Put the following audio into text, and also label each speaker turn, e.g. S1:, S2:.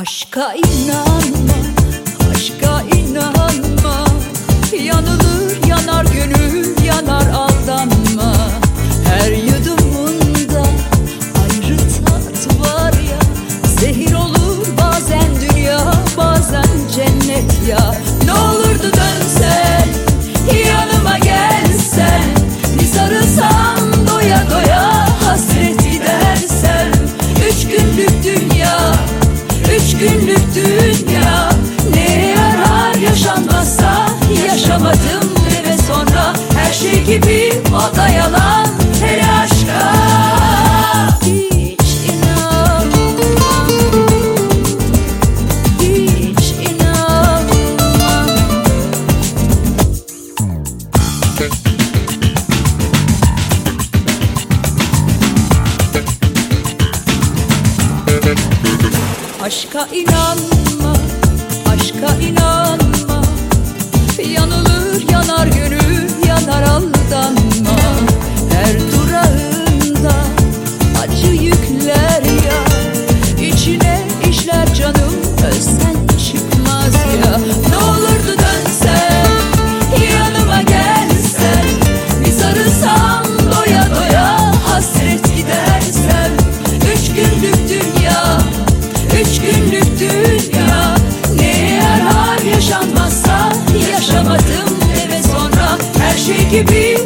S1: Aşka inan. dönüp dünya. Ne yarar yaşanmazsa Yaşamadım ve sonra. Her şey gibi odaya Aşka inanma, aşka inanma. Yanılır yanar gönül. Make it, baby.